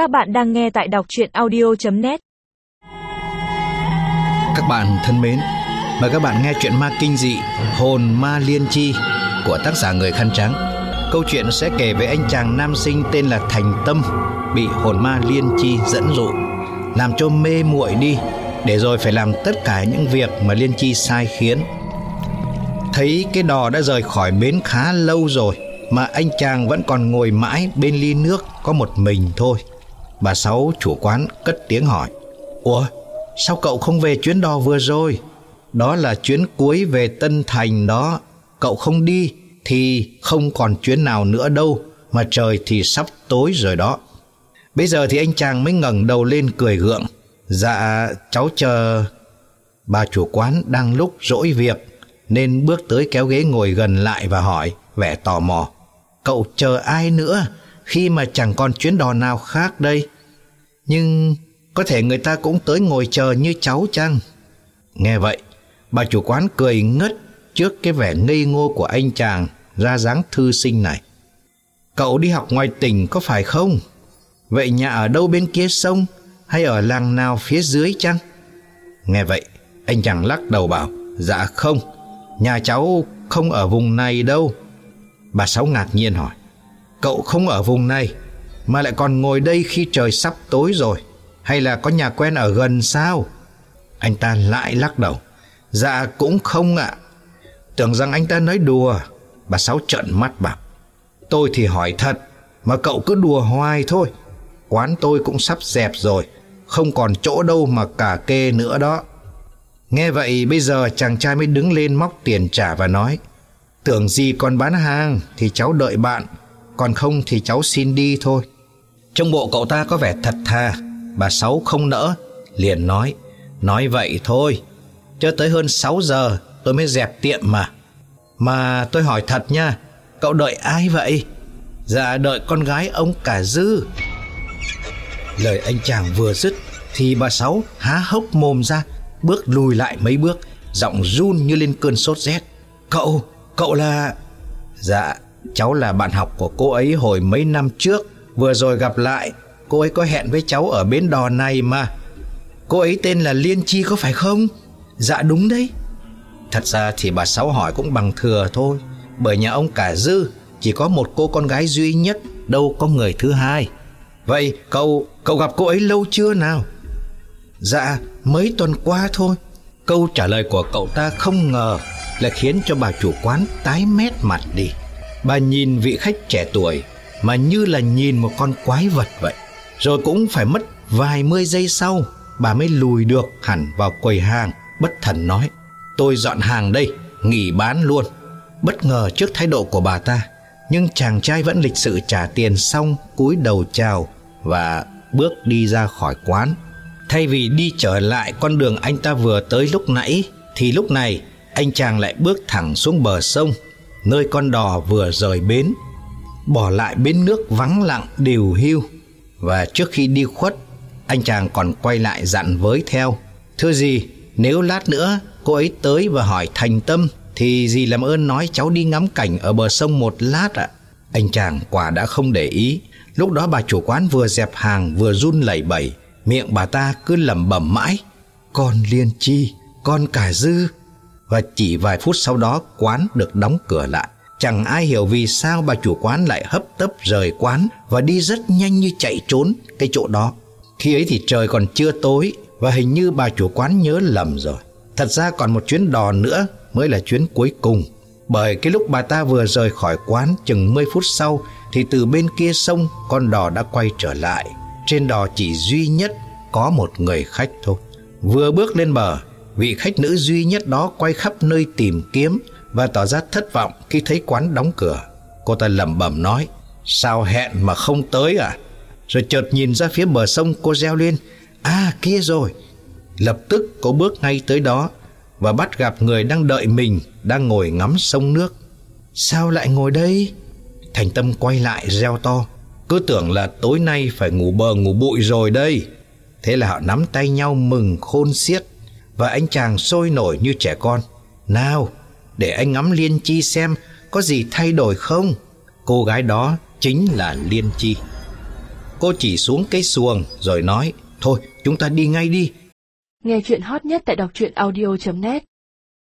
Các bạn đang nghe tại đọc chuyện audio.net Các bạn thân mến, mời các bạn nghe chuyện ma kinh dị Hồn Ma Liên Chi của tác giả Người Khăn Trắng. Câu chuyện sẽ kể về anh chàng nam sinh tên là Thành Tâm bị hồn ma Liên Chi dẫn dụ, làm cho mê muội đi để rồi phải làm tất cả những việc mà Liên Chi sai khiến. Thấy cái đò đã rời khỏi bến khá lâu rồi mà anh chàng vẫn còn ngồi mãi bên ly nước có một mình thôi. Bà Sáu chủ quán cất tiếng hỏi. Ủa, sao cậu không về chuyến đò vừa rồi? Đó là chuyến cuối về Tân Thành đó. Cậu không đi thì không còn chuyến nào nữa đâu, Mà trời thì sắp tối rồi đó. Bây giờ thì anh chàng mới ngẩng đầu lên cười gượng. Dạ cháu chờ. Bà chủ quán đang lúc rỗi việc, Nên bước tới kéo ghế ngồi gần lại và hỏi, Vẻ tò mò. Cậu chờ ai nữa? Khi mà chẳng còn chuyến đò nào khác đây. Nhưng có thể người ta cũng tới ngồi chờ như cháu chăng? Nghe vậy, bà chủ quán cười ngất trước cái vẻ ngây ngô của anh chàng ra dáng thư sinh này. Cậu đi học ngoài tỉnh có phải không? Vậy nhà ở đâu bên kia sông hay ở làng nào phía dưới chăng? Nghe vậy, anh chàng lắc đầu bảo, dạ không, nhà cháu không ở vùng này đâu. Bà Sáu ngạc nhiên hỏi, Cậu không ở vùng này, Mà lại còn ngồi đây khi trời sắp tối rồi. Hay là có nhà quen ở gần sao? Anh ta lại lắc đầu. Dạ cũng không ạ. Tưởng rằng anh ta nói đùa. Bà Sáu trợn mắt bảo, Tôi thì hỏi thật, Mà cậu cứ đùa hoài thôi. Quán tôi cũng sắp dẹp rồi, Không còn chỗ đâu mà cả kê nữa đó. Nghe vậy, bây giờ chàng trai mới đứng lên móc tiền trả và nói, Tưởng gì còn bán hàng Thì cháu đợi bạn còn không thì cháu xin đi thôi. Trong bộ cậu ta có vẻ thật thà Bà Sáu không nỡ Liền nói Nói vậy thôi. Cho tới hơn 6 giờ tôi mới dẹp tiệm mà. Mà tôi hỏi thật nha Cậu đợi ai vậy? Dạ đợi con gái ông cả dư. Lời anh chàng vừa dứt Thì bà Sáu há hốc mồm ra Bước lùi lại mấy bước Giọng run như lên cơn sốt rét. Cậu, cậu là Dạ Cháu là bạn học của cô ấy hồi mấy năm trước. Vừa rồi gặp lại, Cô ấy có hẹn với cháu ở bến đò này mà. Cô ấy tên là Liên Chi có phải không? Dạ đúng đấy. Thật ra thì bà Sáu hỏi cũng bằng thừa thôi. Bởi nhà ông cả dư, Chỉ có một cô con gái duy nhất, Đâu có người thứ hai. Vậy cậu cậu gặp cô ấy lâu chưa nào? Dạ mấy tuần qua thôi. Câu trả lời của cậu ta không ngờ Là khiến cho bà chủ quán tái mét mặt đi. Bà nhìn vị khách trẻ tuổi mà như là nhìn một con quái vật vậy. Rồi cũng phải mất vài mươi giây sau, bà mới lùi được hẳn vào quầy hàng, bất thần nói, tôi dọn hàng đây, nghỉ bán luôn bất ngờ trước thái độ của bà ta, nhưng chàng trai vẫn lịch sự trả tiền xong, cúi đầu chào và bước đi ra khỏi quán thay vì đi trở lại con đường anh ta vừa tới lúc nãy, thì lúc này, anh chàng lại bước thẳng xuống bờ sông nơi con đò vừa rời bến, bỏ lại bến nước vắng lặng điều hưu. Và trước khi đi khuất, anh chàng còn quay lại dặn với theo, thưa gì nếu lát nữa cô ấy tới và hỏi thành tâm, thì dì làm ơn nói cháu đi ngắm cảnh ở bờ sông một lát ạ. Anh chàng quả đã không để ý. Lúc đó bà chủ quán vừa dẹp hàng, vừa run lẩy bẩy. Miệng bà ta cứ lẩm bẩm mãi, con liên chi, con cả dư và chỉ vài phút sau đó, quán được đóng cửa lại. Chẳng ai hiểu vì sao bà chủ quán lại hấp tấp rời quán và đi rất nhanh như chạy trốn cái chỗ đó. Khi ấy thì trời còn chưa tối và hình như bà chủ quán nhớ lầm rồi. Thật ra còn một chuyến đò nữa mới là chuyến cuối cùng. Bởi cái lúc bà ta vừa rời khỏi quán chừng 10 phút sau thì từ bên kia sông con đò đã quay trở lại. Trên đò chỉ duy nhất có một người khách thôi. Vừa bước lên bờ vị khách nữ duy nhất đó quay khắp nơi tìm kiếm và tỏ ra thất vọng khi thấy quán đóng cửa. Cô ta lẩm bẩm nói, sao hẹn mà không tới à? Rồi chợt nhìn ra phía bờ sông cô reo lên, à kia rồi. Lập tức cô bước ngay tới đó và bắt gặp người đang đợi mình đang ngồi ngắm sông nước. Sao lại ngồi đây? Thành Tâm quay lại reo to, cứ tưởng là tối nay phải ngủ bờ ngủ bụi rồi đây. Thế là họ nắm tay nhau mừng khôn xiết và anh chàng sôi nổi như trẻ con. Nào, để anh ngắm Liên Chi xem có gì thay đổi không? Cô gái đó chính là Liên Chi. Cô chỉ xuống cái xuồng rồi nói Thôi chúng ta đi ngay đi Nghe chuyện hot nhất tại đọc truyện audio.net